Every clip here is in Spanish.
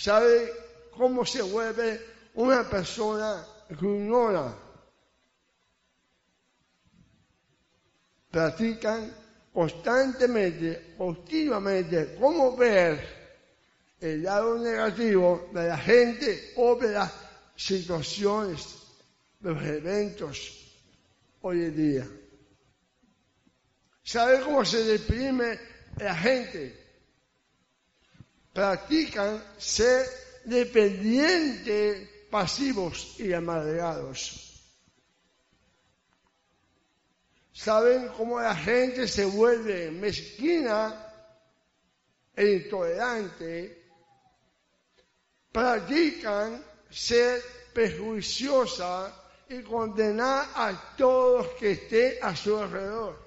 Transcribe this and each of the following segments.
sabe cómo se vuelve una persona ignora. Practican constantemente, continuamente, cómo ver el lado negativo de la gente o de las situaciones, de los eventos hoy en día. ¿Sabe cómo se deprime la gente? Practican ser dependientes, pasivos y amargados. ¿Saben cómo la gente se vuelve mezquina e intolerante practican ser perjuiciosa y condenar a todos que estén a su alrededor.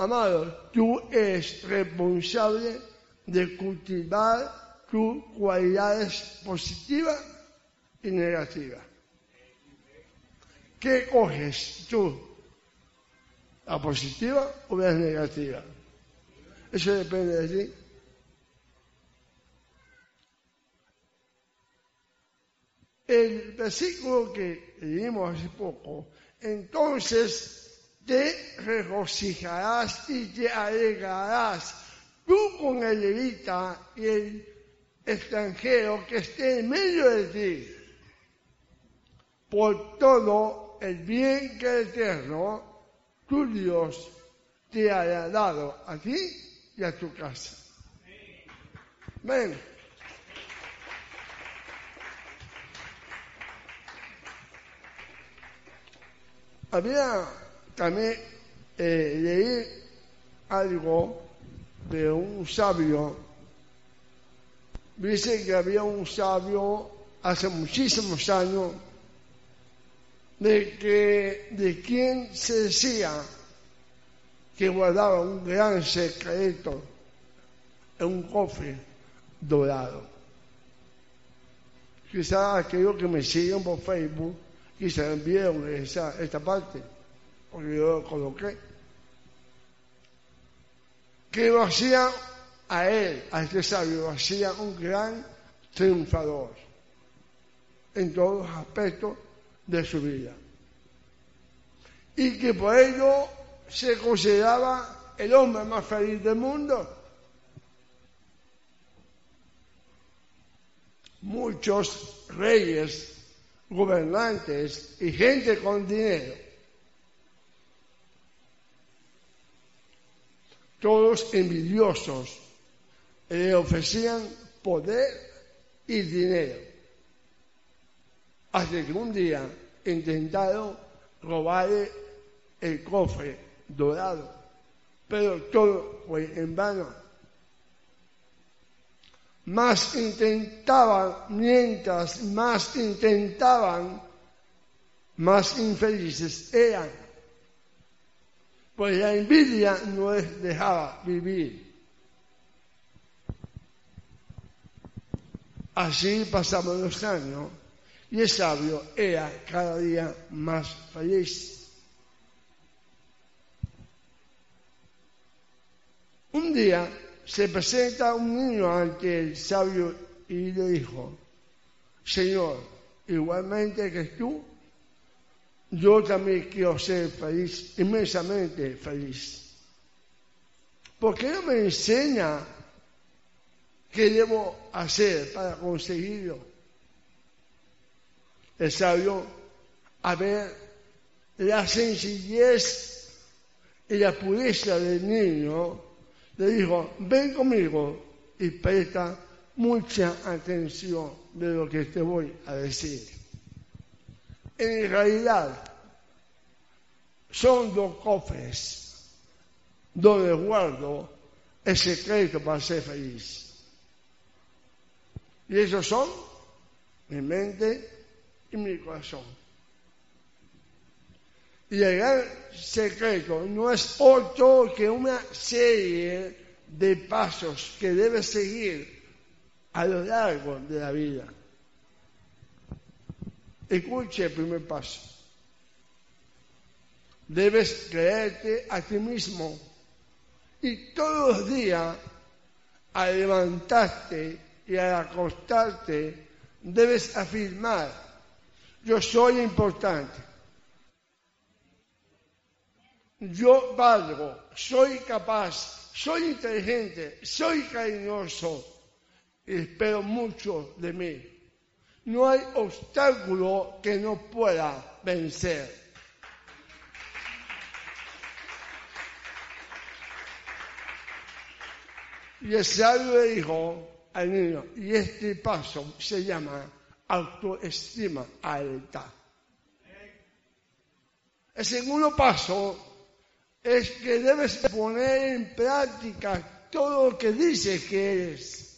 Amado, tú eres responsable de cultivar tus cualidades positivas y negativas. ¿Qué coges tú? ¿La positiva o la negativa? Eso depende de ti. el versículo que leímos hace poco, entonces te regocijarás y te alegrarás tú con el levita y el extranjero que esté en medio de ti, por todo el bien que el Eterno, tu Dios, te haya dado a ti y a tu casa. Ven. Había también eh, leí algo de un sabio. Dice que había un sabio hace muchísimos años de que de quien se decía que guardaba un gran secreto en un cofre dorado. Quizás aquellos que me siguen por Facebook se enviaron esa, esta parte, porque yo lo coloqué, que lo hacía a él, a este sabio, lo hacía un gran triunfador en todos los aspectos de su vida. Y que por ello se consideraba el hombre más feliz del mundo. Muchos reyes gobernantes y gente con dinero. Todos envidiosos le ofrecían poder y dinero. Hasta que un día intentaron robarle el cofre dorado, pero todo fue en vano más intentaban, mientras más intentaban, más infelices eran. Pues la envidia no les dejaba vivir. Así pasamos los años y el sabio era cada día más feliz. Un día se presenta un niño ante el sabio y le dijo, Señor, igualmente que tú, yo también quiero ser feliz, inmensamente feliz. ¿Por qué no me enseña qué debo hacer para conseguirlo? El sabio, a ver la sencillez y la pureza del niño, le dijo, ven conmigo y presta mucha atención de lo que te voy a decir. En realidad, son dos cofres donde guardo el secreto para ser feliz. Y esos son mi mente y mi corazón. Y el gran secreto no es otro que una serie de pasos que debes seguir a lo largo de la vida. Escuche el primer paso. Debes creerte a ti mismo. Y todos los días al levantarte y al acostarte, debes afirmar, yo soy importante, yo valgo, soy capaz, soy inteligente, soy cariñoso. Y espero mucho de mí. No hay obstáculo que no pueda vencer. Y el sabio le dijo al niño, y este paso se llama autoestima alta. El segundo paso es que debes poner en práctica todo lo que dices que eres.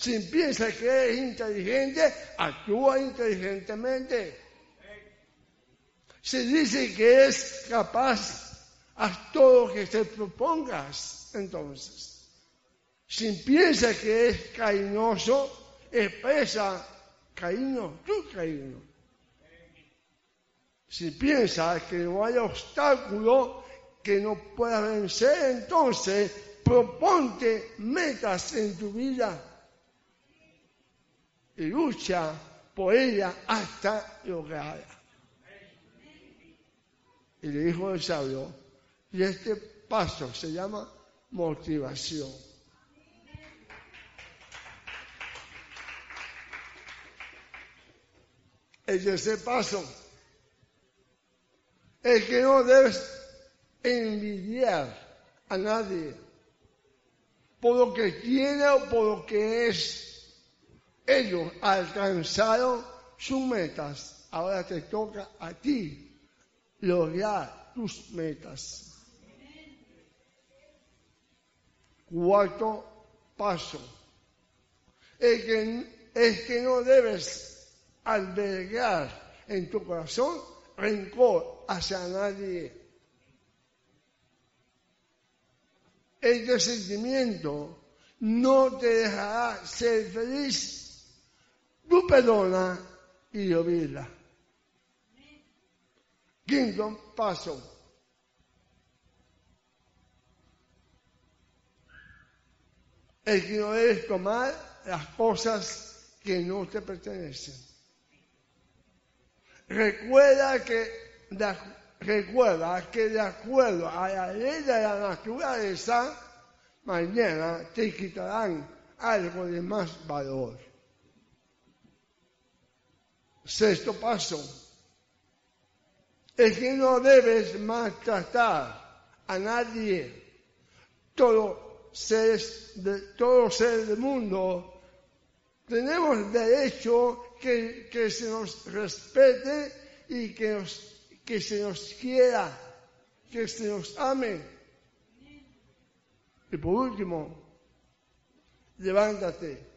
Si piensas que eres inteligente, actúa inteligentemente. Si dices que eres capaz, haz todo lo que te propongas. Entonces, si piensas que eres cariñoso, expresa cariño, tu cariño. Si piensas que no hay obstáculo que no puedas vencer, entonces proponte metas en tu vida y lucha por ella hasta lograrla. Y le dijo el sabio, y este paso se llama motivación. El tercer paso es que no debes envidiar a nadie por lo que tiene o por lo que es. Ellos alcanzaron sus metas. Ahora te toca a ti lograr tus metas. Cuarto paso. Es que, es que no debes albergar en tu corazón rencor hacia nadie. Este sentimiento no te dejará ser feliz. Tú perdona y olvida. Quinto paso. El que no debes tomar las cosas que no te pertenecen. Recuerda que, recuerda que de acuerdo a la ley de la naturaleza, mañana te quitarán algo de más valor. Sexto paso. Es que no debes maltratar a nadie. Todo seres de, todos seres del mundo tenemos derecho que, que se nos respete y que, nos, que se nos quiera, que se nos ame. Y por último, levántate.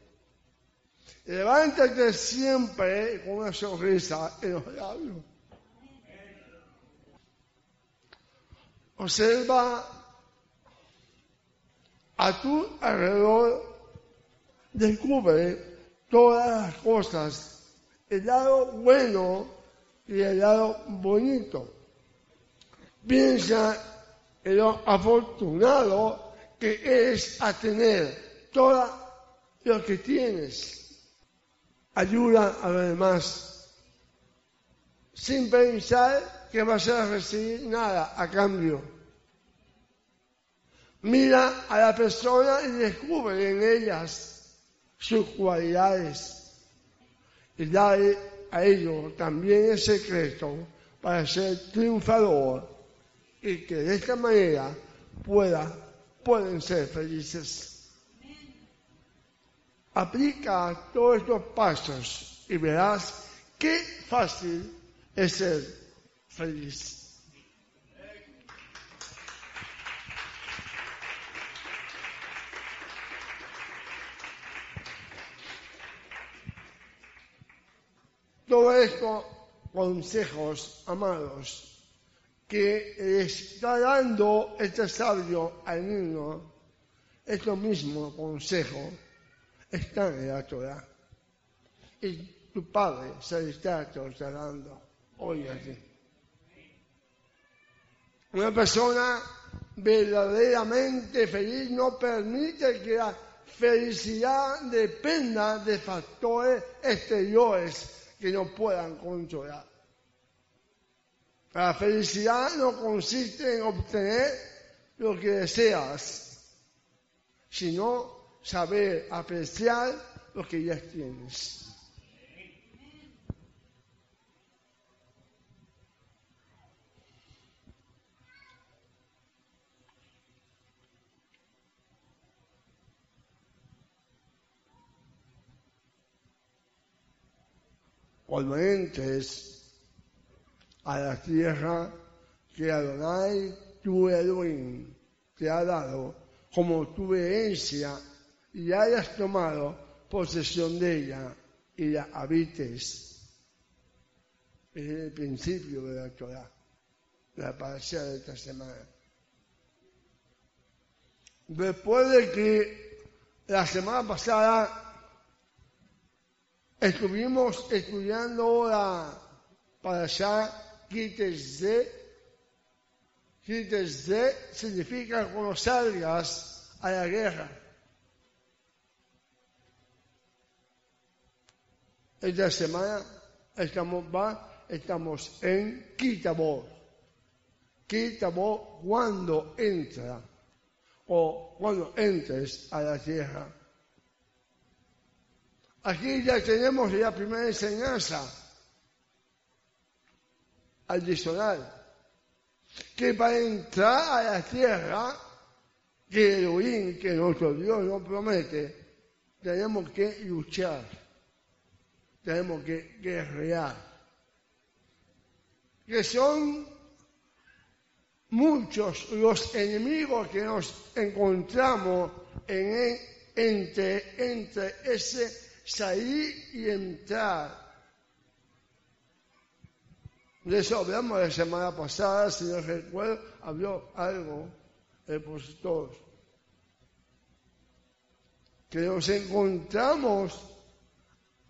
Levántate siempre con una sonrisa en los labios. Observa a tu alrededor, descubre todas las cosas, el lado bueno y el lado bonito. Piensa en lo afortunado que eres a tener todo lo que tienes. Ayuda a los demás sin pensar que vas a recibir nada a cambio. Mira a la persona y descubre en ellas sus cualidades y darle a ellos también el secreto para ser triunfador y que de esta manera pueda, pueden ser felices. Aplica todos estos pasos y verás qué fácil es ser feliz. Todo esto, consejos, amados, que está dando este sabio al niño, estos mismo consejo, están en la Torah. Y tu Padre se está dando hoy aquí. Una persona verdaderamente feliz no permite que la felicidad dependa de factores exteriores que no puedan controlar. La felicidad no consiste en obtener lo que deseas, sino saber apreciar lo que ya tienes. cuando entres a la tierra que Adonai, tu Elohim, te ha dado como tu herencia y hayas tomado posesión de ella y la habites. Es el principio de la Torah, la parasha de esta semana. Después de que la semana pasada Estuvimos estudiando la para allá de de significa cuando salgas a la guerra. Esta semana estamos, va, estamos en Kitabor. Kitabor cuando entra o cuando entres a la tierra. Aquí ya tenemos la primera enseñanza adicional, que para entrar a la tierra que Elohim, que nuestro Dios nos promete, tenemos que luchar, tenemos que guerrear. Que son muchos los enemigos que nos encontramos en, entre, entre ese salir y entrar. De eso hablamos la semana pasada, si no recuerdo, habló algo el opositor. Que nos encontramos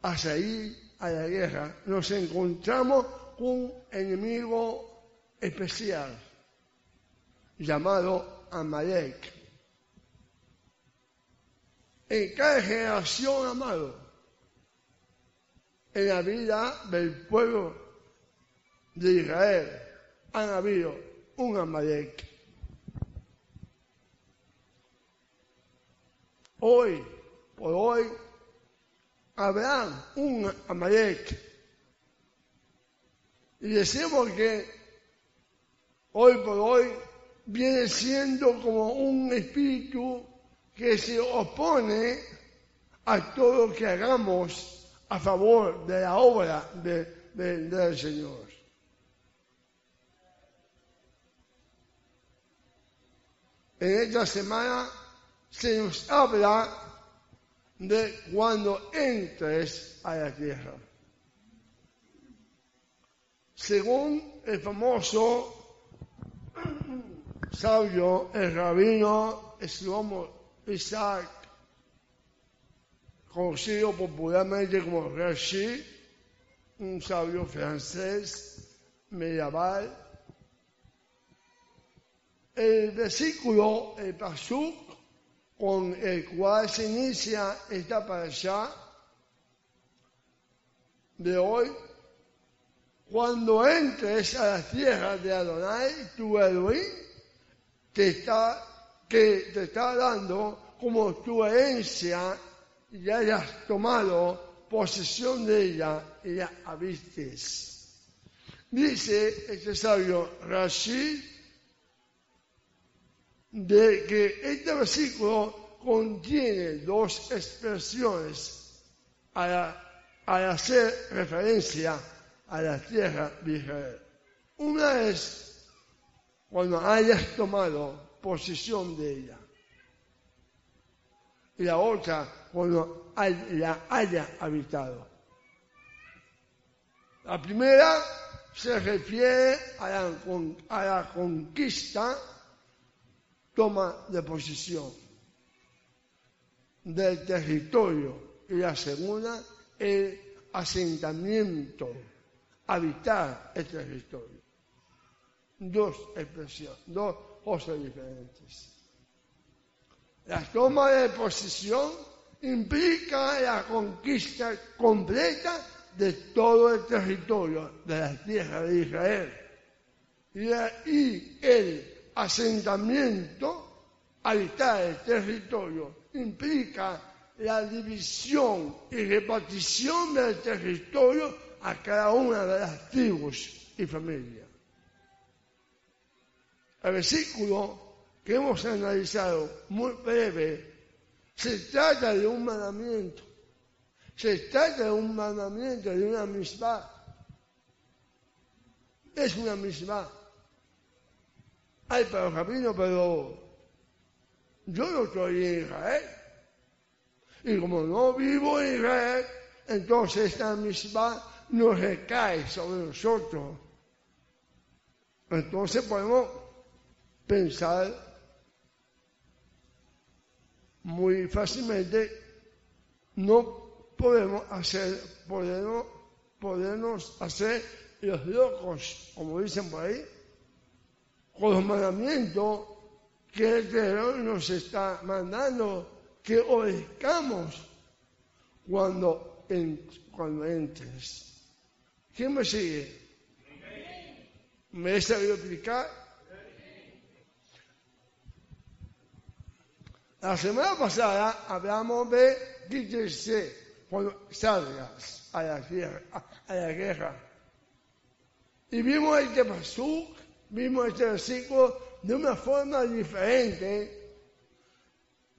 a salir a la guerra, nos encontramos con un enemigo especial llamado Amalek. En cada generación, amado, en la vida del pueblo de Israel han habido un Amalek. Hoy, por hoy, habrá un Amalek. Y decimos que hoy por hoy viene siendo como un espíritu que se opone a todo lo que hagamos a favor de la obra del Señor. En esta semana se nos habla de cuando entres a la tierra. Según el famoso sabio, el rabino Shlomo Isaac conocido popularmente como Rashi, un sabio francés medieval. El versículo, el pasuk, con el cual se inicia esta allá de hoy, cuando entres a la tierra de Adonai, tu Elohim, te está, que te está dando como tu herencia y hayas tomado posesión de ella y la habites. Dice este sabio Rashid de que este versículo contiene dos expresiones al hacer referencia a la tierra de Israel. Una es cuando hayas tomado posesión de ella. Y la otra cuando la haya habitado. La primera se refiere a la, conquista, toma de posición del territorio y la segunda el asentamiento, habitar el territorio. Dos expresiones, dos cosas diferentes. La toma de posición implica la conquista completa de todo el territorio de la tierra de Israel. Y, el asentamiento, habitar el territorio, implica la división y repartición del territorio a cada una de las tribus y familias. El versículo que hemos analizado muy breve se trata de un mandamiento. Se trata de un mandamiento, de una misma. Es una misma. Ay, pero camino, pero yo no estoy en Israel. Y como no vivo en Israel, entonces esta misma no recae sobre nosotros. Entonces podemos pensar muy fácilmente, no podemos hacer, podemos, podemos hacer los locos, como dicen por ahí, con los mandamientos que el Señor nos está mandando que obedezcamos cuando, cuando entres. ¿Quién me sigue? ¿Me he sabido explicar? La semana pasada hablamos de quitarse cuando salgas a la, a la guerra. Y vimos este pasú, vimos este versículo de una forma diferente.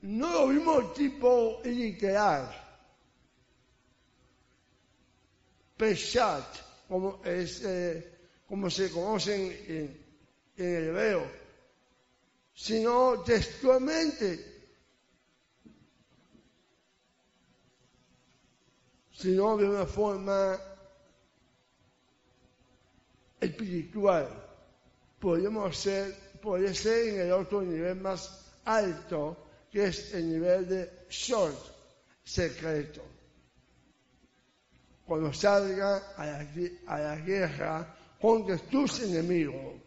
No lo vimos tipo literal. Peshat, como, es, eh, como se conoce en, en el hebreo, sino textualmente sino de una forma espiritual. Podemos ser, puede ser en el otro nivel más alto, que es el nivel de short, secreto. Cuando salga a la, a la guerra contra tus enemigos.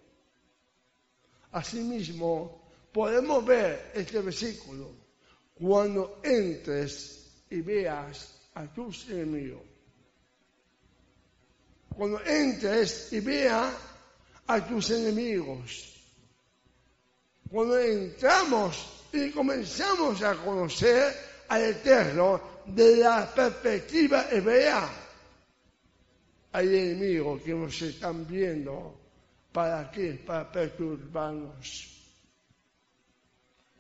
Asimismo, podemos ver este versículo cuando entres y veas a tus enemigos. Cuando entres y vea a tus enemigos. Cuando entramos y comenzamos a conocer al Eterno de la perspectiva hebrea, hay enemigos que nos están viendo. ¿Para qué? Para perturbarnos.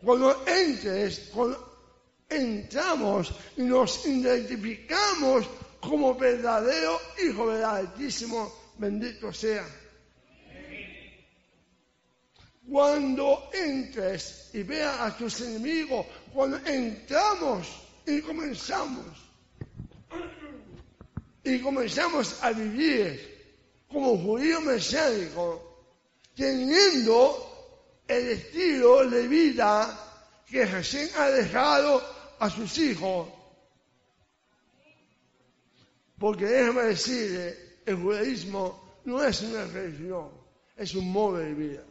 Cuando entres, cuando entramos y nos identificamos como verdadero Hijo del Altísimo, bendito sea. Cuando entres y veas a tus enemigos, cuando entramos y comenzamos, y comenzamos a vivir como judío mesiánico, teniendo el estilo de vida que recién ha dejado a sus hijos. Porque déjame decirle, el judaísmo no es una religión, es un modo de vida.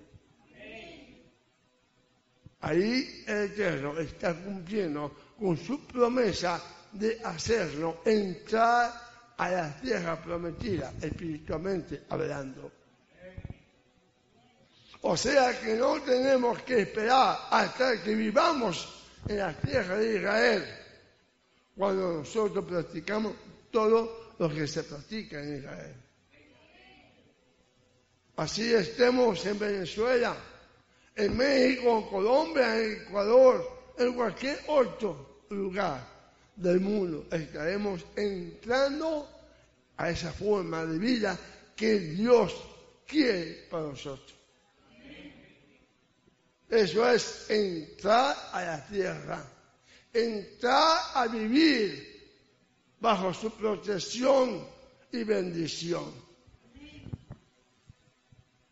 Ahí el Eterno está cumpliendo con su promesa de hacerlo entrar a la tierra prometida, espiritualmente hablando. O sea que no tenemos que esperar hasta que vivamos en la tierra de Israel, cuando nosotros practicamos todo lo que se practica en Israel. Así estemos en Venezuela, en México, en Colombia, en Ecuador, en cualquier otro lugar del mundo, estaremos entrando a esa forma de vida que Dios quiere para nosotros. Eso es entrar a la tierra, entrar a vivir bajo su protección y bendición.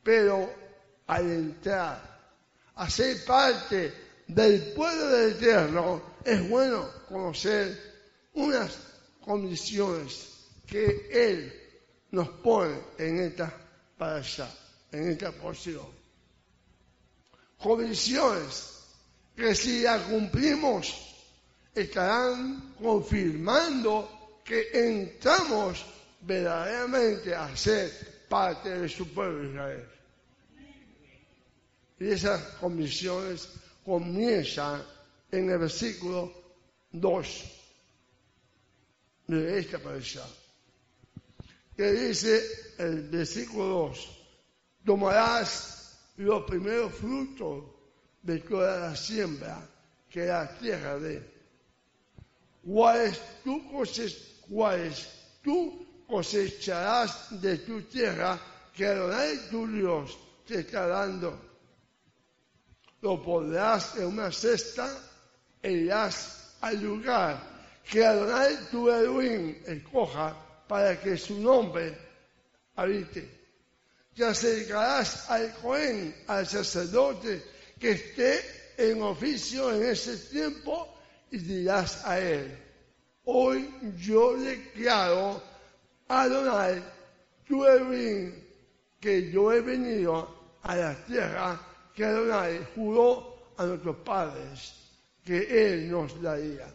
Pero al entrar a ser parte del pueblo del Eterno, es bueno conocer unas condiciones que Él nos pone en esta allá, en esta porción. condiciones que si las cumplimos estarán confirmando que entramos verdaderamente a ser parte de su pueblo Israel. Y esas condiciones comienzan en el versículo 2 de esta pareja. Que dice el versículo 2, tomarás los primeros frutos de toda la siembra que la tierra de cuáles tú, tú cosecharás de tu tierra que Adonai tu Dios te está dando. Lo pondrás en una cesta e irás al lugar que Adonai tu Elohim escoja para que su nombre habite. Te acercarás al Cohen, al sacerdote que esté en oficio en ese tiempo y dirás a él, hoy yo declaro a Adonai, tu Elohim, que yo he venido a la tierra que Adonai juró a nuestros padres que él nos daría.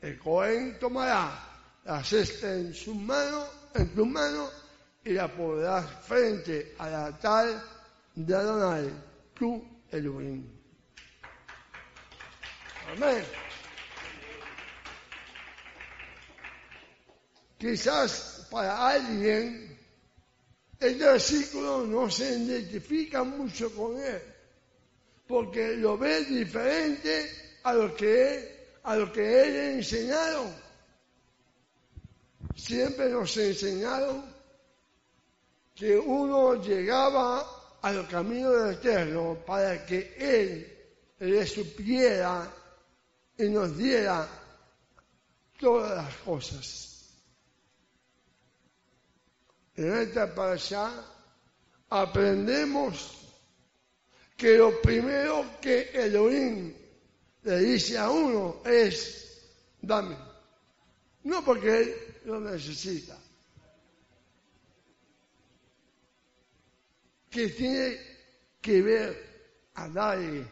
El Cohen tomará la cesta en su mano, en tu mano, y la pondrás frente al altar de Adonai, tu Elohim. Amén. Quizás para alguien este versículo no se identifica mucho con él, porque lo ve diferente a lo que, a lo que él ha enseñado. Siempre nos enseñaron que uno llegaba al camino del Eterno para que Él le supiera y nos diera todas las cosas en esta pasada aprendemos que lo primero que Elohim le dice a uno es, dame. No porque él lo necesita. Que tiene que ver a nadie,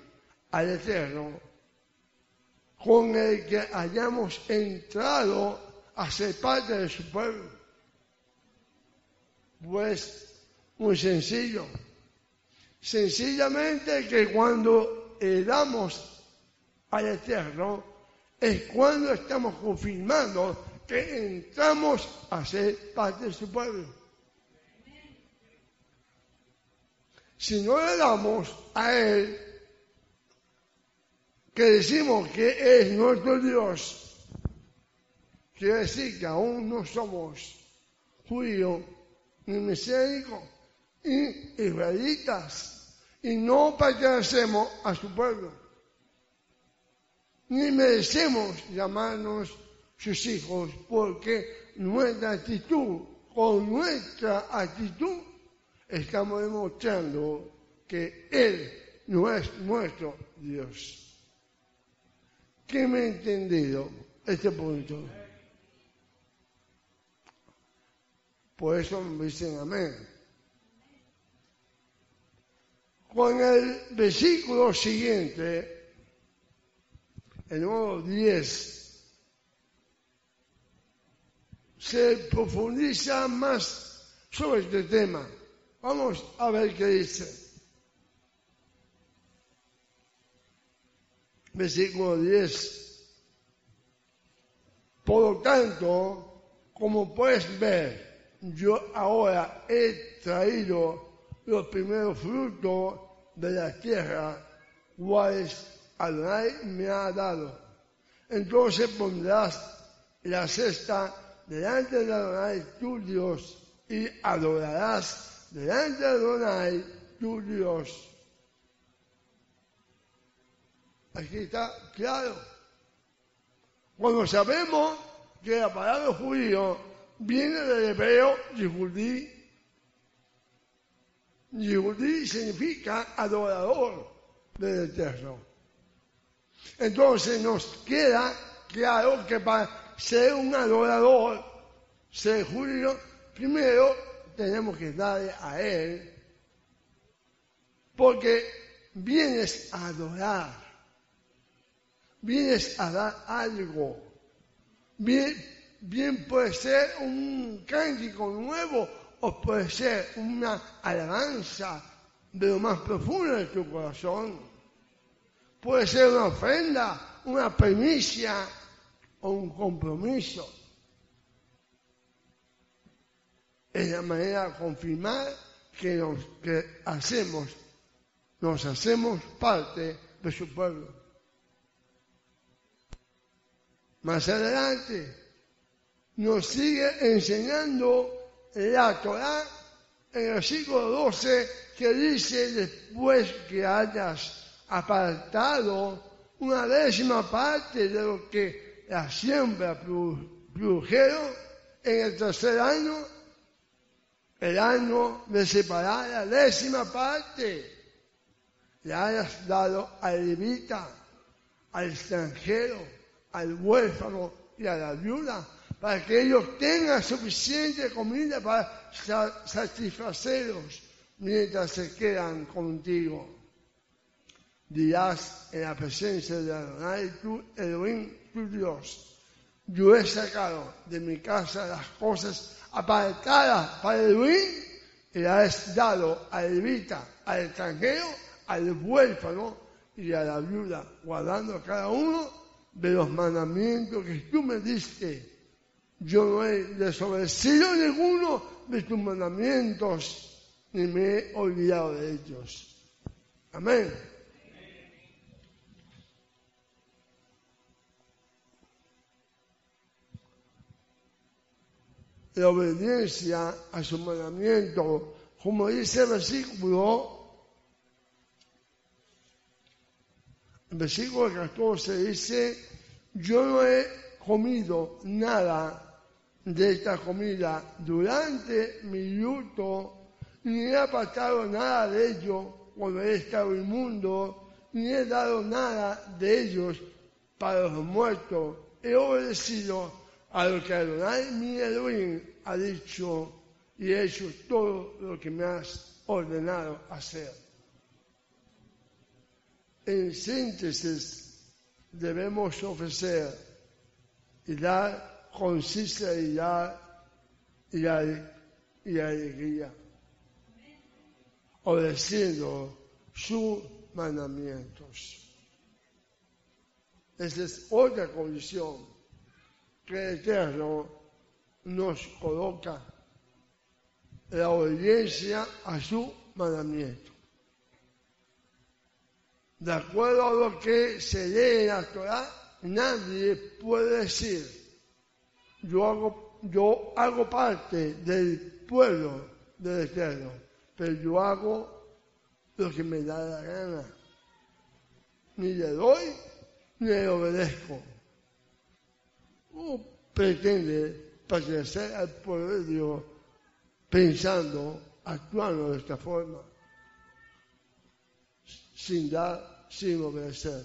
al Eterno, con el que hayamos entrado a ser parte de su pueblo. Pues muy sencillo. Sencillamente que cuando damos al Eterno es cuando estamos confirmando que entramos a ser parte de su pueblo. Si no le damos a Él, que decimos que es nuestro Dios, quiere decir que aún no somos judíos ni mesiánicos, y israelitas, y no pertenecemos a su pueblo, ni merecemos llamarnos sus hijos, porque nuestra actitud, con nuestra actitud, estamos demostrando que Él no es nuestro Dios. ¿Quién me ha entendido este punto? Por eso me dicen amén. Con el versículo siguiente, el número 10, se profundiza más sobre este tema. Vamos a ver qué dice. Versículo 10. Por lo tanto, como puedes ver, yo ahora he traído los primeros frutos de la tierra, cuales Adonai me ha dado. Entonces pondrás la cesta delante de Adonai tu Dios y adorarás delante de Adonai tu Dios. Aquí está claro. Cuando sabemos que la palabra judío viene del hebreo Yehudí. Yehudí significa adorador del Eterno. Entonces nos queda claro que para ser un adorador, ser judío, primero tenemos que darle a Él, porque vienes a adorar, vienes a dar algo. Bien, bien puede ser un cántico nuevo o puede ser una alabanza de lo más profundo de tu corazón. Puede ser una ofrenda, una premicia o un compromiso. Es la manera de confirmar que, nos, que hacemos, nos hacemos parte de su pueblo. Más adelante nos sigue enseñando la Torah en el versículo 12 que dice después que hayas apartado una décima parte de lo que la siembra produjeron en el tercer año, el año de separar la décima parte, le hayas dado al levita, al extranjero, al huérfano y a la viuda, para que ellos tengan suficiente comida para satisfacerlos mientras se quedan contigo. Dirás en la presencia de Adonai, tu Elohim, tu Dios, yo he sacado de mi casa las cosas apartadas para Elohim y las he dado al levita, al extranjero, al huérfano y a la viuda, guardando cada uno de los mandamientos que tú me diste. Yo no he desobedecido ninguno de tus mandamientos, ni me he olvidado de ellos. Amén. La obediencia a su mandamiento, como dice el versículo, el versículo 14 dice, yo no he comido nada de esta comida durante mi luto ni he apartado nada de ello cuando he estado inmundo, ni he dado nada de ellos para los muertos. He obedecido a lo que Adonai mi Elohim ha dicho y he hecho todo lo que me has ordenado hacer. En síntesis, debemos ofrecer y dar con sinceridad y alegría obedeciendo sus mandamientos. Esa es otra condición que el Eterno nos coloca, la obediencia a su mandamiento. De acuerdo a lo que se lee en la Torah, nadie puede decir, yo hago, yo hago parte del pueblo del Eterno pero yo hago lo que me da la gana. Ni le doy, ni le obedezco. O pretende pertenecer al pueblo de Dios pensando, actuando de esta forma, sin dar, sin obedecer.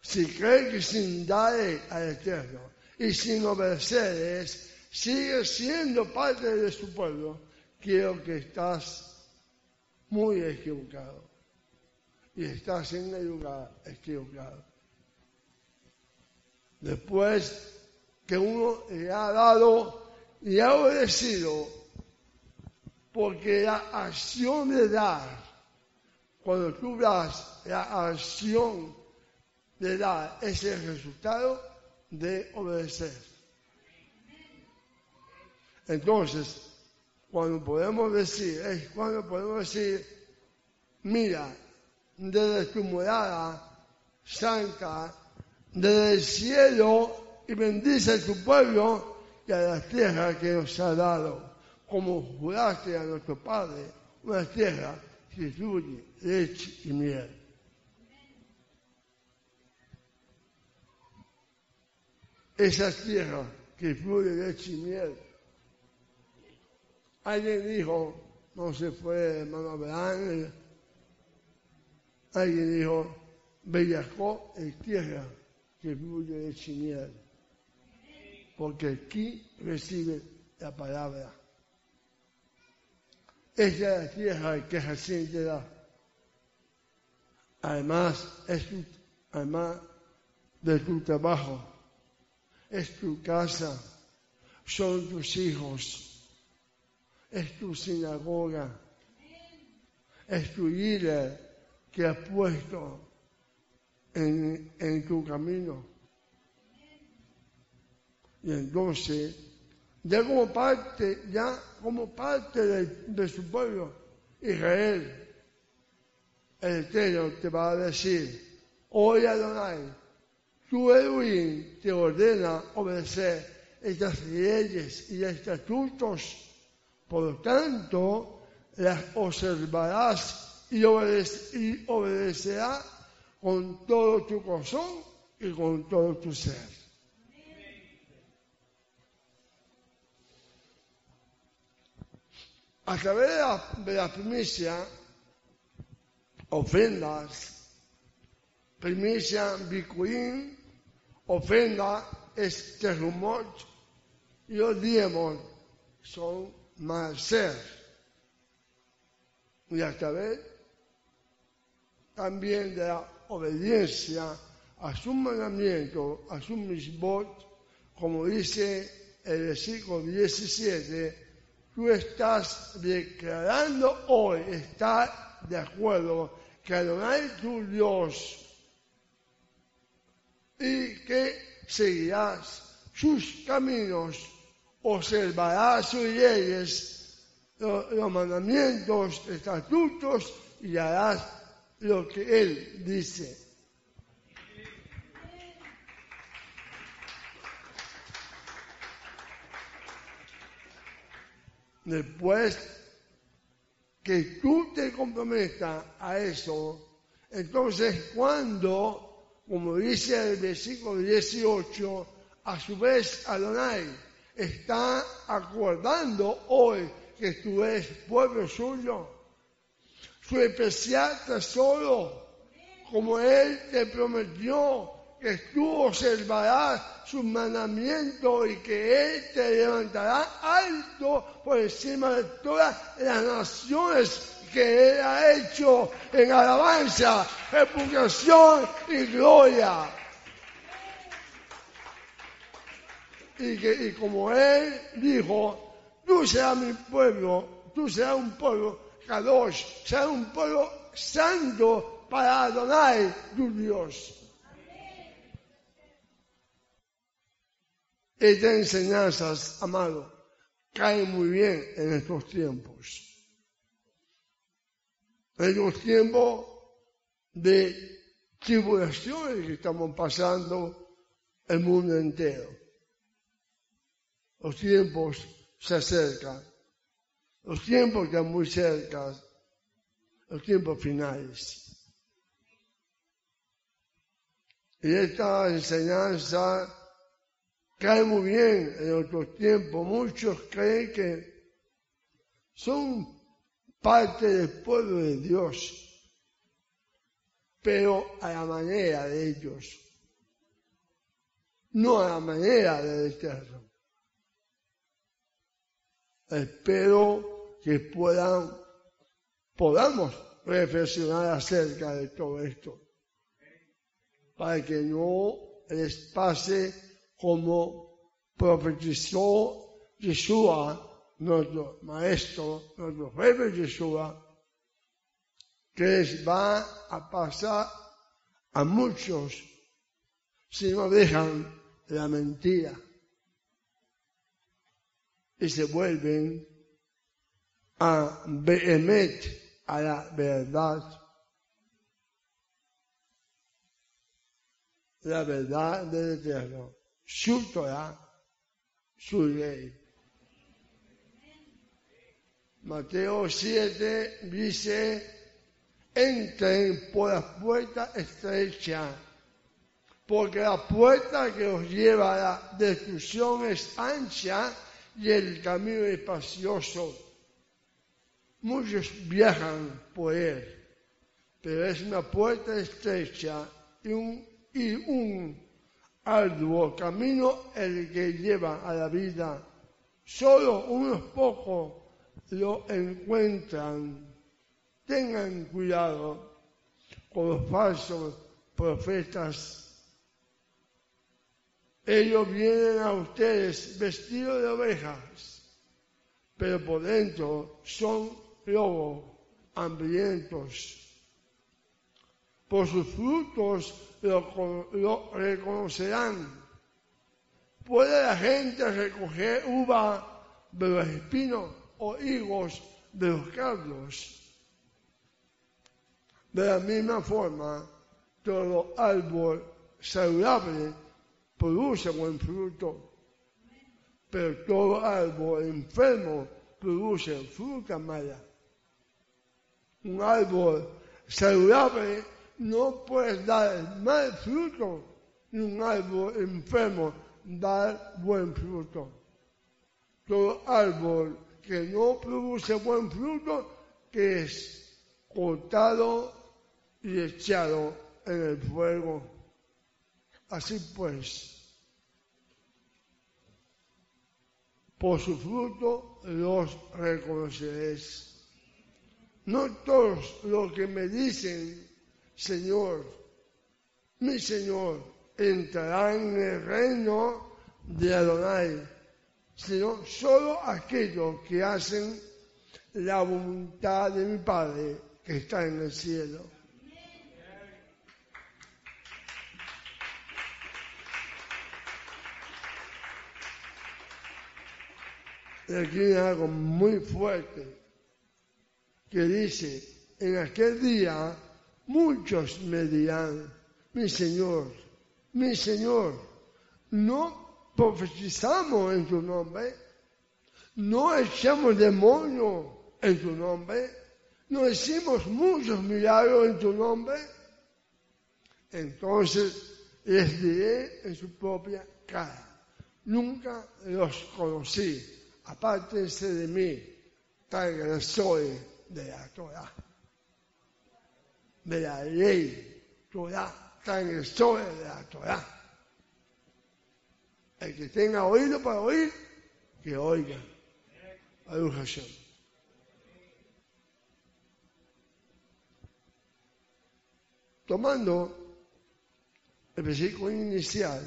Si cree que sin dar al Eterno y sin obedecer sigue siendo parte de su pueblo, creo que estás muy equivocado. Y estás en el lugar equivocado. Después que uno le ha dado y ha obedecido, porque la acción de dar, cuando tú das, la acción de dar es el resultado de obedecer. Entonces, cuando podemos decir, es cuando podemos decir, mira, desde tu morada santa, desde el cielo, y bendice a tu pueblo y a la tierra que nos ha dado, como juraste a nuestro Padre, una tierra que fluye leche y miel. Esa tierra que fluye leche y miel Alguien dijo, no se fue hermano Abraham, alguien dijo, Bellacó es tierra que fluye de chimiel, porque aquí recibe la palabra. Esa es la tierra que Jacinto da. Además, es además de tu trabajo, es tu casa, son tus hijos, es tu sinagoga, es tu líder que has puesto en, tu camino. Y entonces, ya como parte, ya como parte de, su pueblo, Israel, el Eterno te va a decir, hoy Adonai, tu Elohim te ordena obedecer estas leyes y estatutos, por lo tanto, las observarás y, y obedecerás con todo tu corazón y con todo tu ser. a través de la, primicia, ofrendas, primicia bicuín, ofrenda es terumot y los diezmos son ser. Y a través también de la obediencia a su mandamiento, a su misbot, como dice el versículo 17, tú estás declarando hoy, estás de acuerdo que Adonai tu Dios y que seguirás sus caminos, observarás sus leyes, los, mandamientos, estatutos y harás lo que Él dice. Después que tú te comprometas a eso, entonces cuando, como dice el versículo 18, a su vez Adonai está acordando hoy que tú eres pueblo suyo, su especial tesoro, como Él te prometió que tú observarás su mandamiento y que Él te levantará alto por encima de todas las naciones que Él ha hecho en alabanza, reputación y gloria. Y, que, y como Él dijo, tú serás mi pueblo, tú serás un pueblo Kadosh, serás un pueblo santo para Adonai, tu Dios. Estas enseñanzas, amado, caen muy bien en estos tiempos. En estos tiempos de tribulaciones que estamos pasando el mundo entero. Los tiempos se acercan. Los tiempos están muy cerca. Los tiempos finales. Y esta enseñanza cae muy bien en otros tiempos. Muchos creen que son parte del pueblo de Dios, pero a la manera de ellos, no a la manera del Eterno. Espero que puedan, podamos reflexionar acerca de todo esto, para que no les pase como profetizó Yeshua, nuestro maestro, nuestro jefe Yeshua, que les va a pasar a muchos si no dejan la mentira y se vuelven a Behemet, a la verdad. La verdad del Eterno su Torah, su ley. Mateo 7 dice, entren por la puerta estrecha, porque la puerta que os lleva a la destrucción es ancha y el camino es espacioso. Muchos viajan por él, pero es una puerta estrecha y un, y un arduo camino el que lleva a la vida. Solo unos pocos lo encuentran. Tengan cuidado, con los falsos profetas. Ellos vienen a ustedes vestidos de ovejas, pero por dentro son lobos hambrientos. Por sus frutos lo, reconocerán. ¿Puede la gente recoger uva de los espinos o higos de los cardos? De la misma forma, todo árbol saludable produce buen fruto, pero todo árbol enfermo produce fruta mala. Un árbol saludable no puede dar mal fruto, y un árbol enfermo dar buen fruto. Todo árbol que no produce buen fruto, que es cortado y echado en el fuego. Así pues, por su fruto los reconoceréis. No todos los que me dicen, Señor, mi Señor, entrarán en el reino de Adonai, sino solo aquellos que hacen la voluntad de mi Padre que está en el cielo. Y aquí hay algo muy fuerte que dice, en aquel día muchos me dirán, mi Señor, mi Señor, no profetizamos en tu nombre, no echamos demonios en tu nombre, no hicimos muchos milagros en tu nombre. Entonces les diré en su propia cara, nunca los conocí, apártense de mí, soy de la Torah, de la ley, Torah transgresores de la Torah. El que tenga oído para oír, que oiga. Hashem. Tomando el versículo inicial,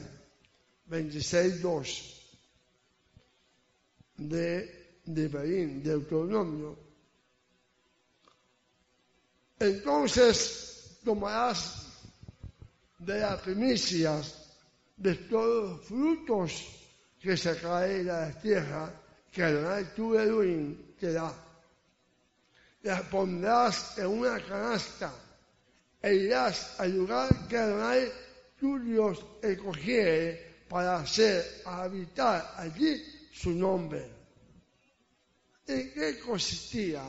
26.2 de, de Barín, de Autonomio, entonces tomarás de las de todos los frutos que se caen de la tierra que Adonai tu Elohim te da. Las pondrás en una canasta e irás al lugar que Adonai tu Dios escogiere para hacer habitar allí su nombre. ¿En qué consistía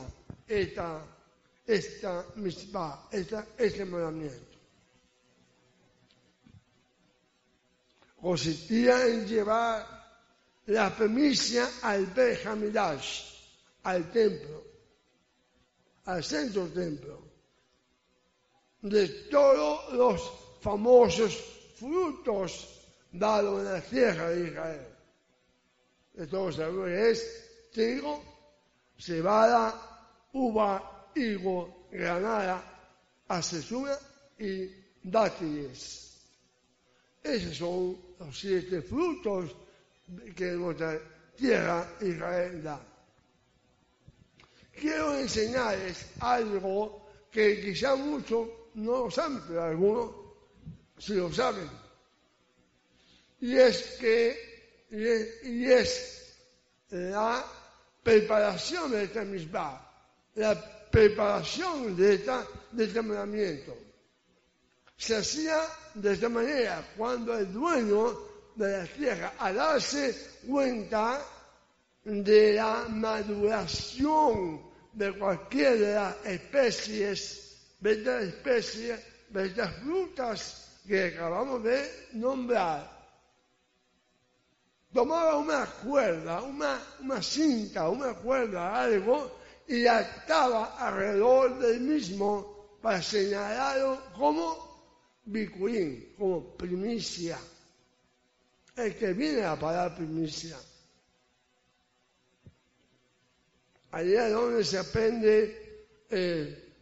esta, esta misma, este mandamiento? Consistía en llevar la premisa al Benjamidash, al templo, al centro templo, de todos los famosos frutos dados en la tierra de Israel. De todos sabemos es trigo, cebada, uva, higo, granada, acesura y dátiles. Esos son los siete frutos que nuestra tierra Israel da. Quiero enseñarles algo que quizá muchos no lo saben, pero algunos sí lo saben. Y es que, y es, la preparación de esta misma, la preparación de, esta, de este mandamiento se hacía de esta manera, cuando el dueño de la tierra, al darse cuenta de la maduración de cualquier de las especies, de estas especies, de estas frutas que acabamos de nombrar, tomaba una cuerda, una, una cinta, una cuerda, algo, y la alrededor del mismo para señalarlo como bicuín, como primicia. El que viene a pagar primicia. Allá donde se aprende eh,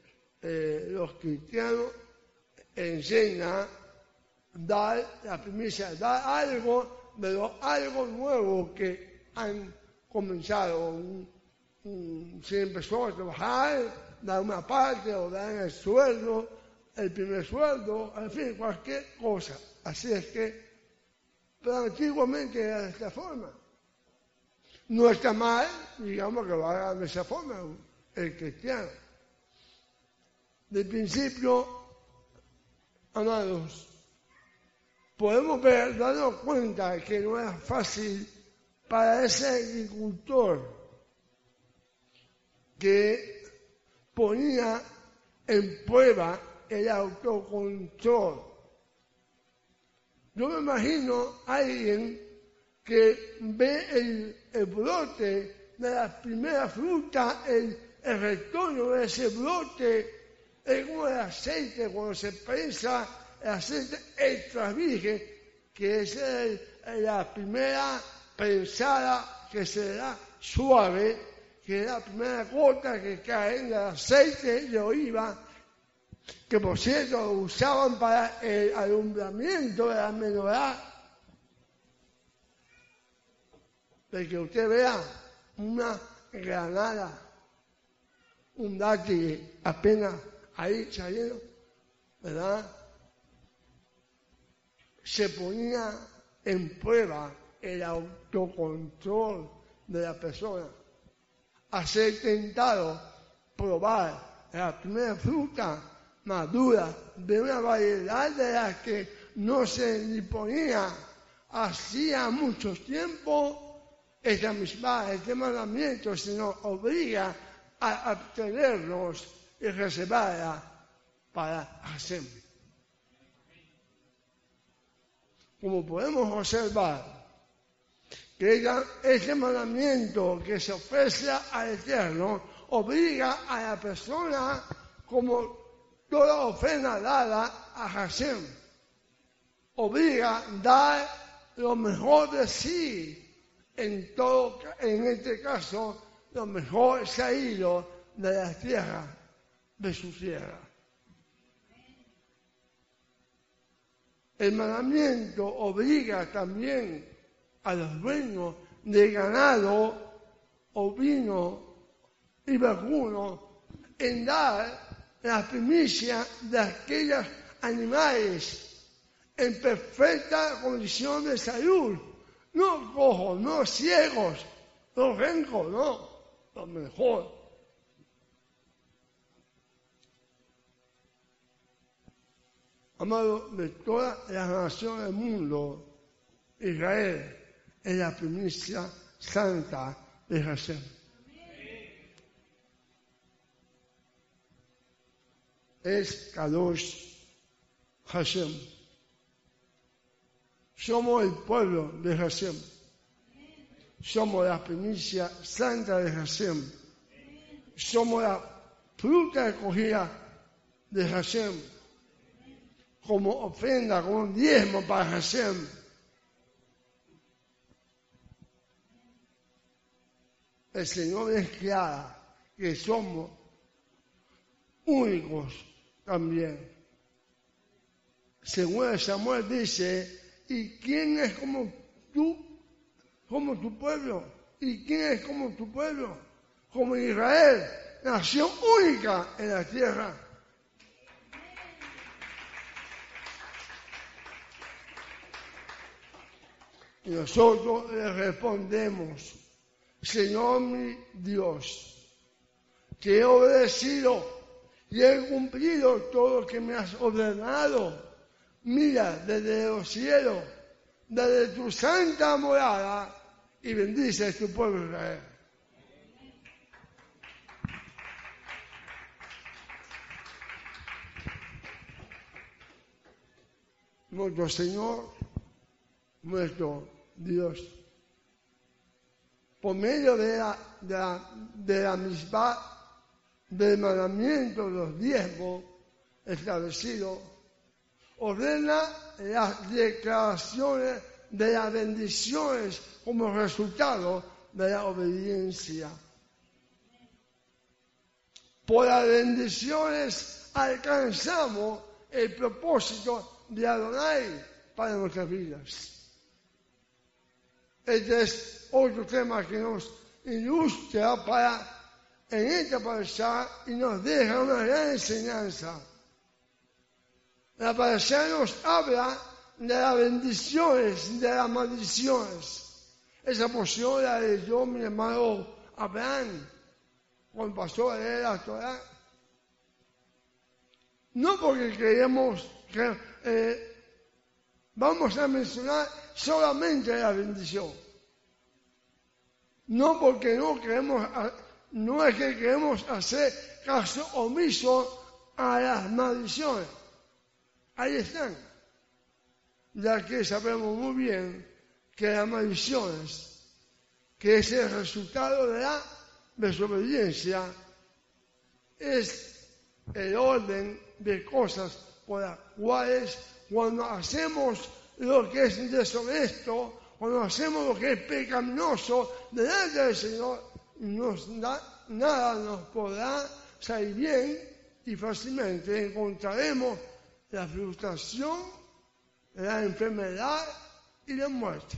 eh, los cristianos enseña dar la primicia, dar algo, pero algo nuevo que han comenzado. si empezó a trabajar, dar una parte o dar el sueldo, el primer sueldo, en fin, cualquier cosa. Así es que, pero antiguamente era de esta forma. No está mal, digamos, que lo haga de esa forma el cristiano. De principio, amados, podemos ver, darnos cuenta que no es fácil para ese agricultor que ponía en prueba el autocontrol. Yo me imagino a alguien que ve el, brote de la primera fruta, el, retorno de ese brote, en un aceite, cuando se prensa el aceite extra virgen, que es la primera prensada que se da suave, que es la primera gota que cae en el aceite de oliva, que por cierto usaban para el alumbramiento de la menorá. De que usted vea una granada, un dátil apenas ahí saliendo, ¿verdad? Se ponía en prueba el autocontrol de la persona, a tentado probar la primera fruta madura de una variedad de las que no se disponía hacía mucho tiempo, esta misma, este mandamiento se nos obliga a obtenerlos y reservarla para hacer. Como podemos observar, que ese mandamiento que se ofrece al Eterno obliga a la persona como toda ofrenda dada a Hashem. Obliga a dar lo mejor de sí. En, todo, en este caso, lo mejor se ha ido de la tierra, de su tierra. El mandamiento obliga también a los dueños de ganado, ovino y vacuno en dar la primicia de aquellos animales en perfecta condición de salud, no cojos, no ciegos, no rencos, no, lo mejor. Amado de todas las naciones del mundo, Israel es la primicia santa de Hashem. Es Kadosh Hashem. Somos el pueblo de Hashem. Somos la primicia santa de Hashem. Somos la fruta escogida de Hashem. Como ofrenda, como un diezmo para Hashem el Señor es clara que somos únicos también. Según Samuel dice, ¿y quién es como tú? Como tu pueblo. ¿Y quién es como tu pueblo? Como Israel, nación única en la tierra. Y nosotros le respondemos, Señor mi Dios, que he obedecido y he cumplido todo lo que me has ordenado. Mira desde los cielos, desde tu santa morada, y bendice a tu pueblo Israel. Nuestro Señor, nuestro Dios por medio de la, de la, misma, del mandamiento de los diezmos establecidos, ordena las declaraciones de las bendiciones como resultado de la obediencia. Por las bendiciones alcanzamos el propósito de Adonai para nuestras vidas. Este es otro tema que nos ilustra para en esta parasha y nos deja una gran enseñanza. La parasha nos habla de las bendiciones, de las maldiciones. Esa porción la leyó mi hermano Abraham cuando pasó a leer la Torah. No porque creemos que eh, vamos a mencionar solamente la bendición. No porque no queremos, no es que queremos hacer caso omiso a las maldiciones. Ahí están. Ya que sabemos muy bien que las maldiciones, que es el resultado de la desobediencia, es el orden de cosas por las cuales cuando hacemos lo que es deshonesto, cuando hacemos lo que es pecaminoso delante del Señor, nada nos podrá salir bien y fácilmente encontraremos la frustración, la enfermedad y la muerte.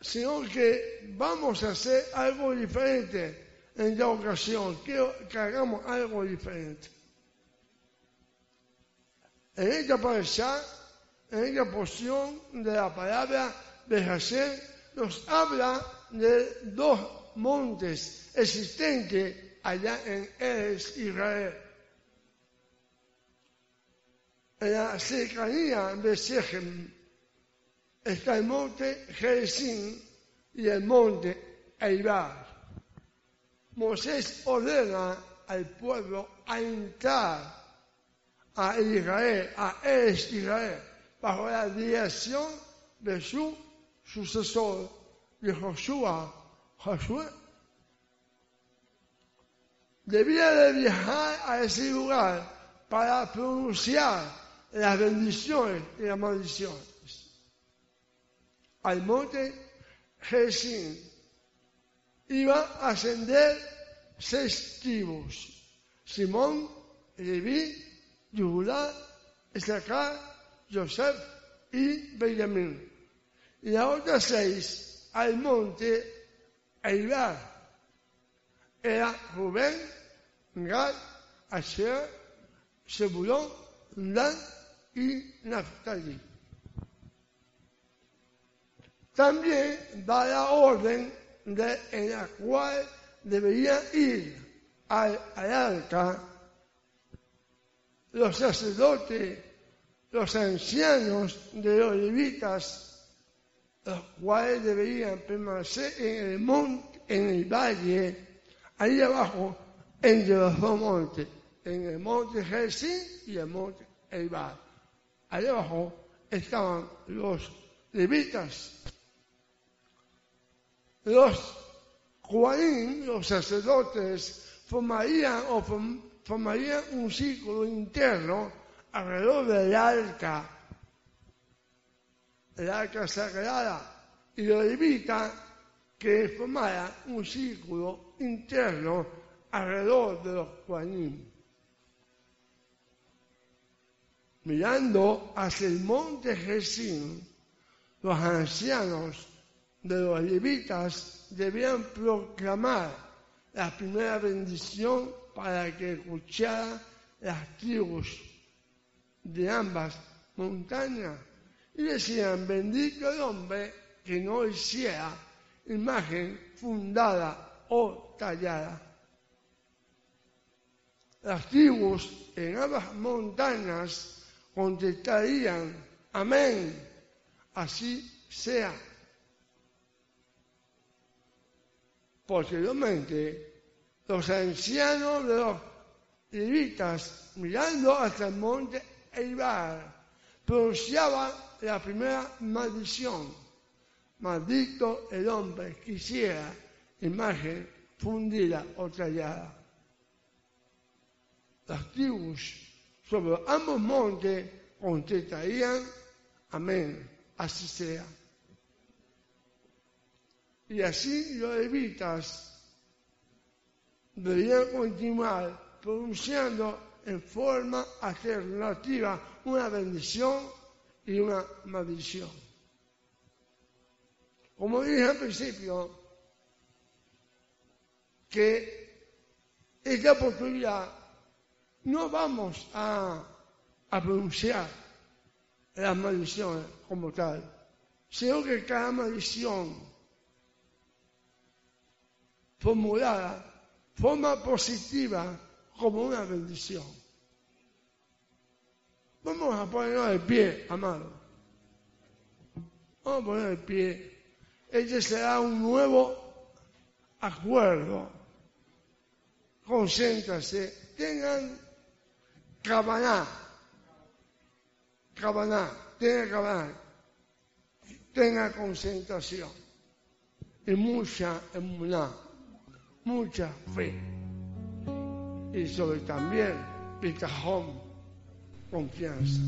Sino que vamos a hacer algo diferente en esta ocasión. Que hagamos algo diferente. En esta parasha, en esta porción de la palabra de Hashem, nos habla de dos montes existentes allá en Eres Israel. En la cercanía de Shechem está el monte Gerizim y el monte Eibar. Moisés ordena al pueblo a entrar a Israel, a Es Israel, bajo la dirección de su sucesor, de Josué, Josué. Debía de viajar a ese lugar para pronunciar las bendiciones y las maldiciones. Al monte Jesín iba a ascender seis tribus. Simón, Leví, Judá, Isaacar, Joseph y Benjamín. Y las otras seis al monte Eibar era Rubén, Gad, Asher, Zebulón, Dan y Naftali. También da la orden de, en la cual deberían ir al, al los sacerdotes, los ancianos de los levitas, los cuales deberían permanecer en el monte, en el valle, ahí abajo, entre los dos montes, en el monte Jesús y el monte Eibar. Ahí abajo estaban los levitas. Los Juanín, los sacerdotes, formarían formarían un círculo interno alrededor del arca, el arca sagrada, y lo invita que formara un círculo interno alrededor de los Juanín. Mirando hacia el monte Jesín, los ancianos de los levitas debían proclamar la primera bendición para que escuchara las tribus de ambas montañas y decían, bendito el hombre que no hiciera imagen fundada o tallada. Las tribus en ambas montañas contestarían, amén, así sea. Posteriormente, los ancianos de los levitas, mirando hasta el monte Eibar, pronunciaban la primera maldición. Maldito el hombre que hiciera imagen fundida o tallada. Las tribus sobre ambos montes contestarían, amén, así sea. Y así los levitas deberían continuar pronunciando en forma alternativa una bendición y una maldición. Como dije al principio, que esta oportunidad no vamos a, pronunciar las maldiciones como tal, sino que cada maldición formulada forma positiva como una bendición. Vamos a ponernos de pie, amado. Vamos a poner de pie. Este será un nuevo acuerdo. Concéntrase. Tengan cabaná. Cabaná. Tengan cabaná. Tengan concentración. Y mucha emuná. Mucha fe. Y sobre también pitajón. Confianza.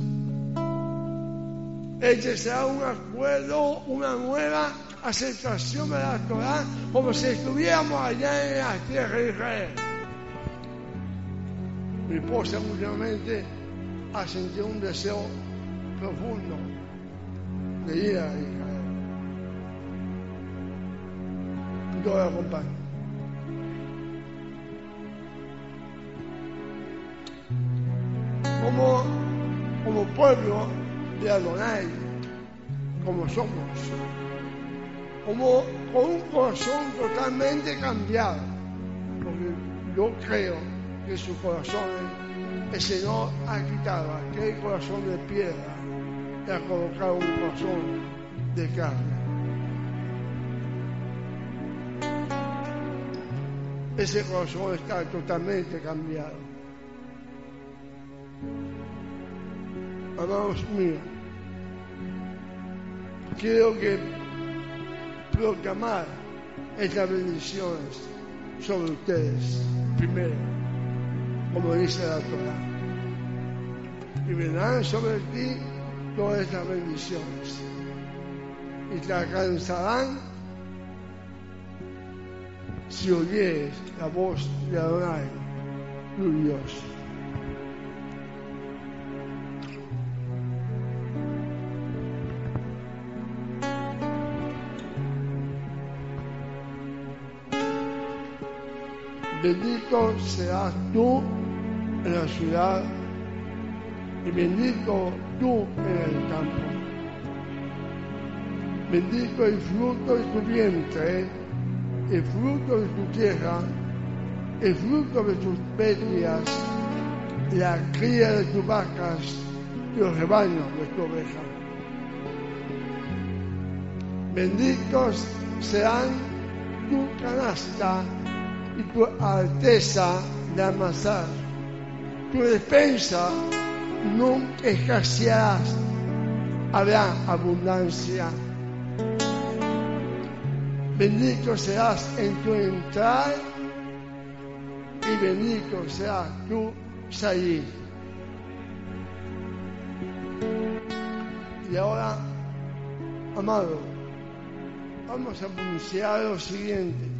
Este será un acuerdo, una nueva aceptación de la Torah, como si estuviéramos allá en la tierra de Israel. Mi esposa últimamente ha sentido un deseo profundo de ir a Israel. Yo la acompaño. Como, como pueblo de Adonai, como somos, como con un corazón totalmente cambiado, porque yo creo que su corazón el Señor ha quitado aquel corazón de piedra y ha colocado un corazón de carne. Ese corazón está totalmente cambiado. Amados míos, quiero que proclamar estas bendiciones sobre ustedes primero, como dice la Torah. Y vendrán sobre ti todas estas bendiciones y te alcanzarán si oyes la voz de Adonai, tu Dios. Bendito seas tú en la ciudad y bendito tú en el campo. Bendito el fruto de tu vientre, el fruto de tu tierra, el fruto de tus bestias, la cría de tus vacas y los rebaños de tu oveja. Benditos sean tu canasta tu alteza de amasar. Tu despensa nunca escasearás, habrá abundancia. Bendito seas en tu entrar y bendito sea tu salir. Y ahora, amado, vamos a pronunciar lo siguiente.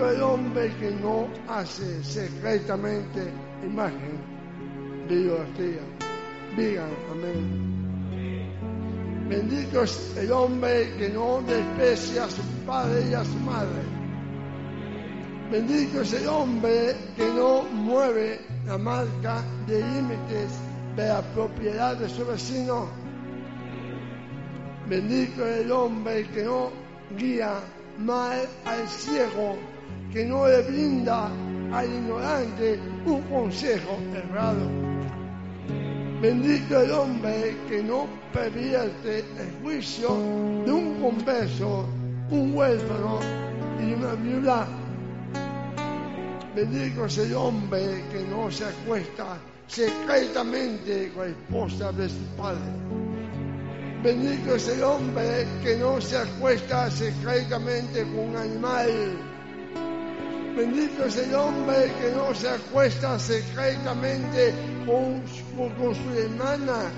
El hombre que no hace secretamente imagen de idolatría. Digan amén. Bendito es el hombre que no desprecia a su padre y a su madre. Bendito es el hombre que no mueve la marca de límites de la propiedad de su vecino. Bendito es el hombre que no guía mal al ciego, que no le brinda al ignorante un consejo errado. Bendito el hombre que no pervierte el juicio de un converso, un huérfano y una viuda. Bendito es el hombre que no se acuesta secretamente con la esposa de su padre. Bendito es el hombre que no se acuesta secretamente con un animal. Bendito es el hombre que no se acuesta secretamente con, su hermana.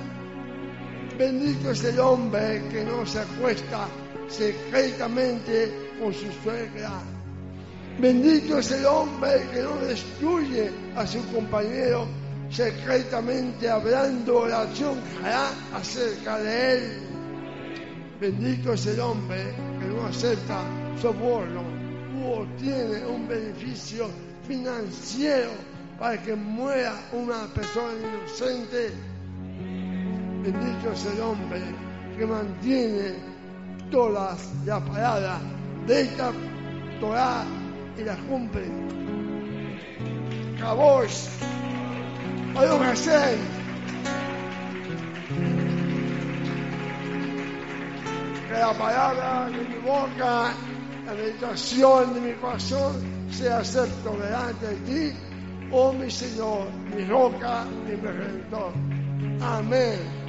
Bendito es el hombre que no se acuesta secretamente con su suegra. Bendito es el hombre que no destruye a su compañero secretamente hablando oración acerca de él. Bendito es el hombre que no acepta soborno u obtiene un beneficio financiero para que muera una persona inocente. Bendito es el hombre que mantiene todas las palabras de esta Torah y las cumple. Cabos, Baruch Hashem. Que la palabra de mi boca, la meditación de mi corazón sea acepto delante de ti, oh mi Señor, mi roca mi redentor. Amén.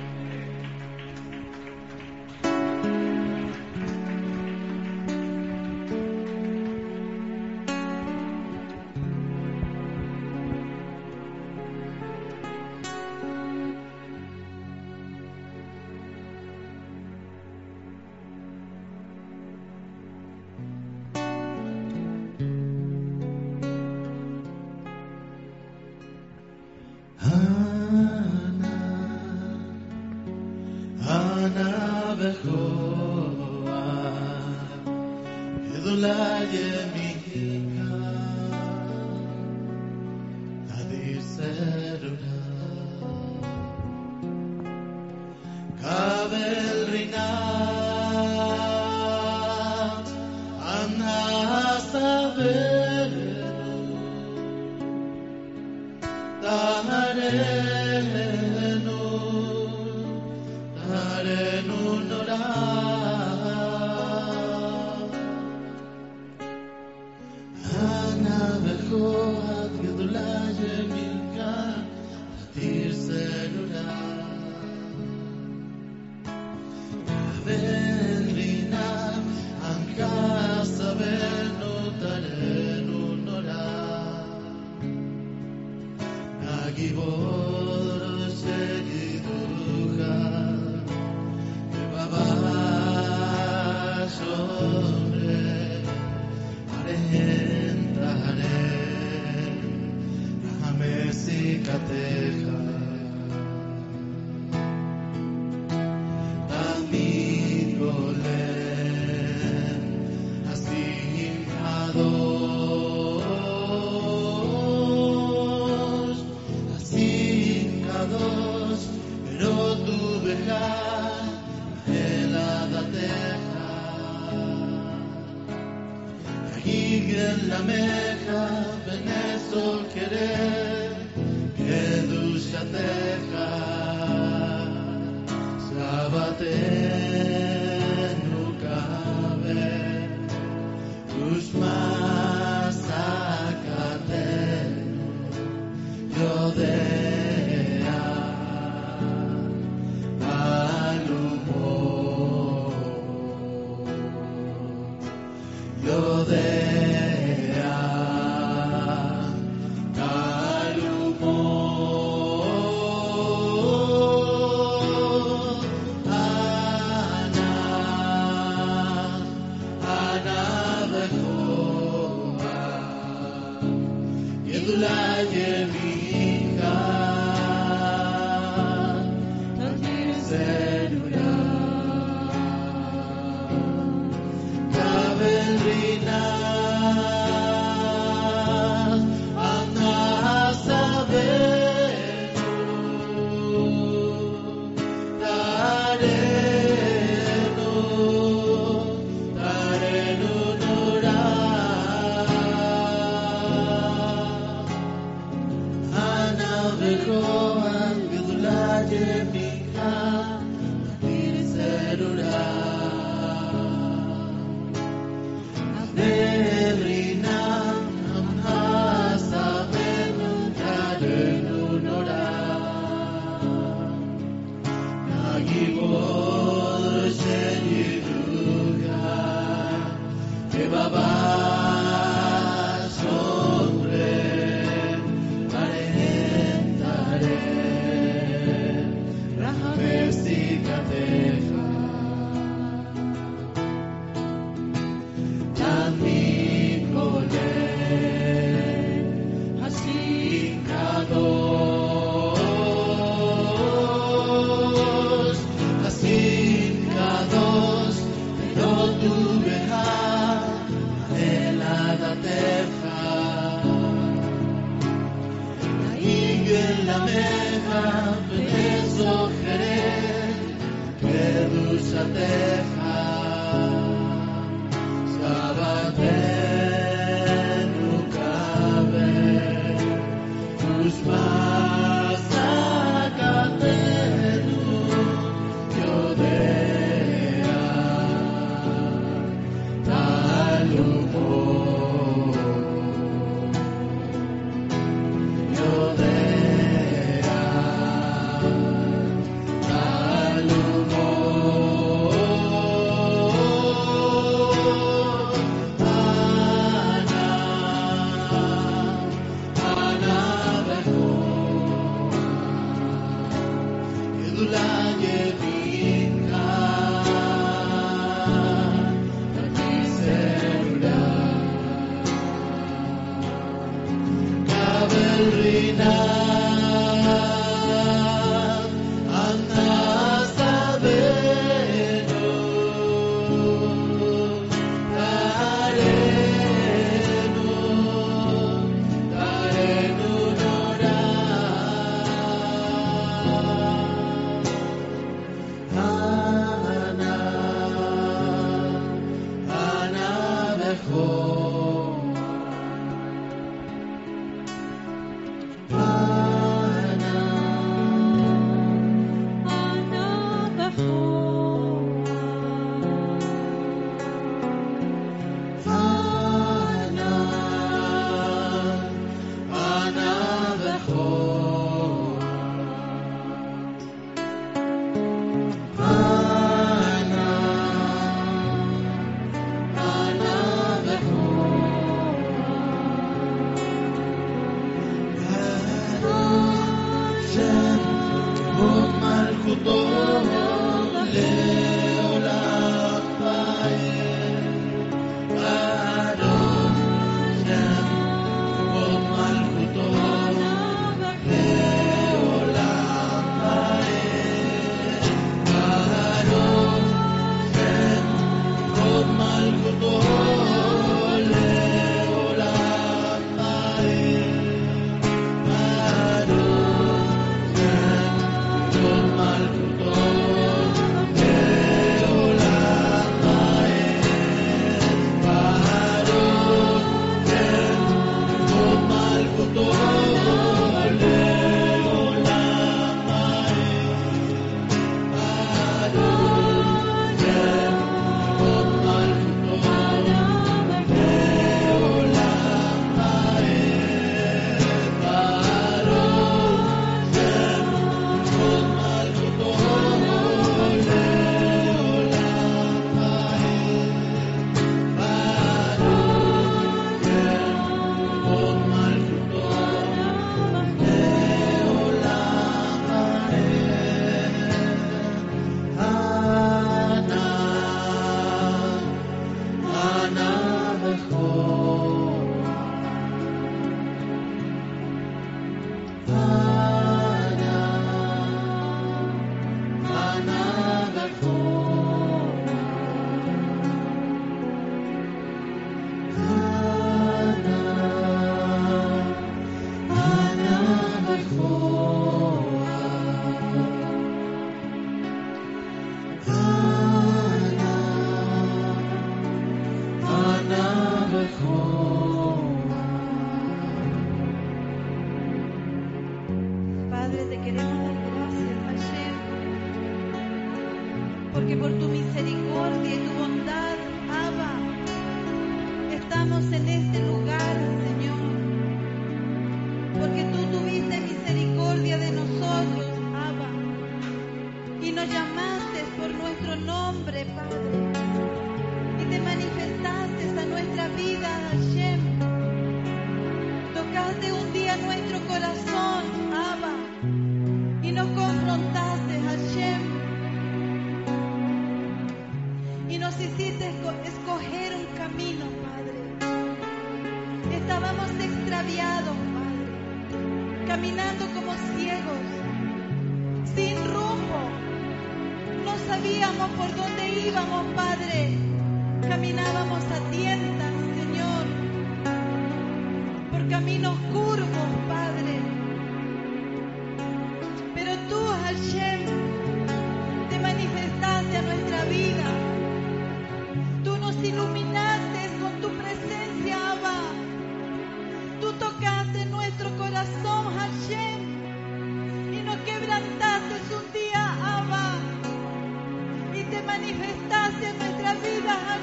Caminos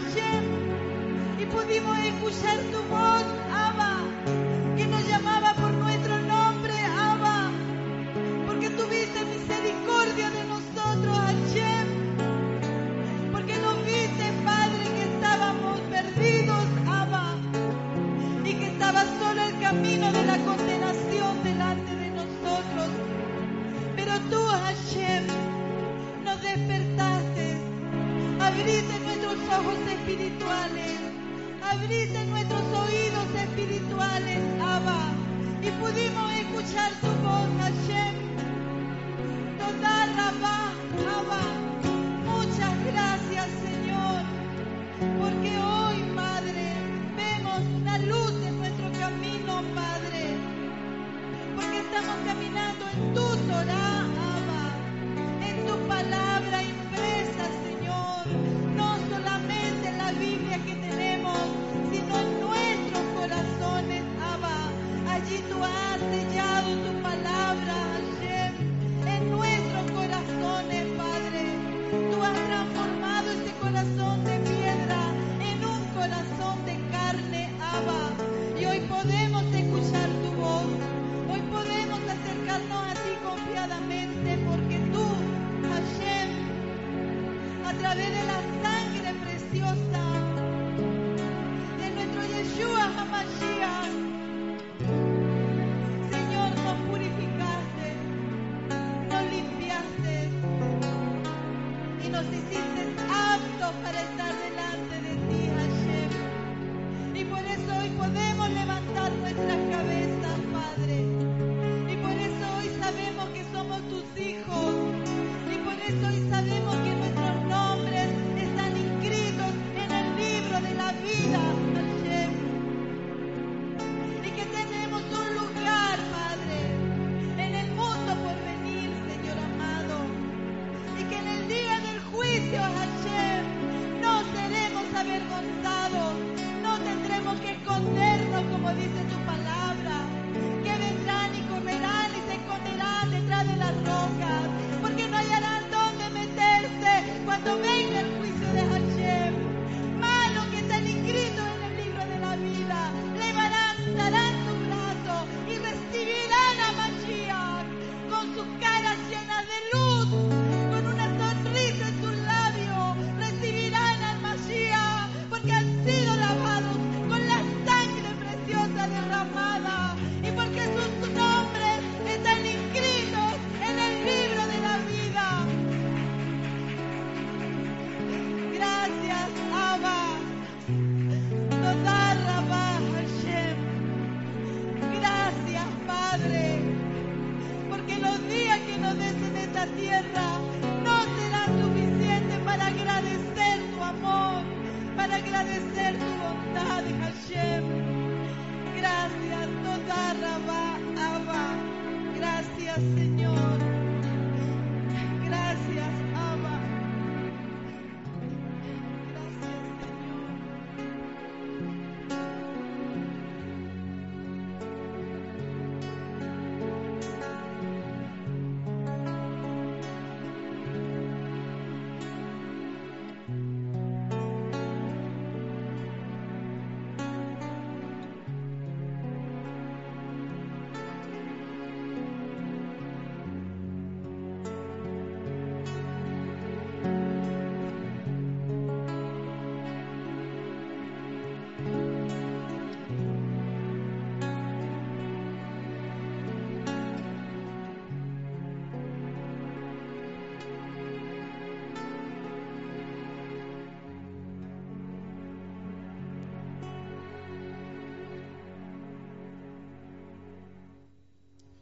Hashem, y pudimos escuchar tu voz.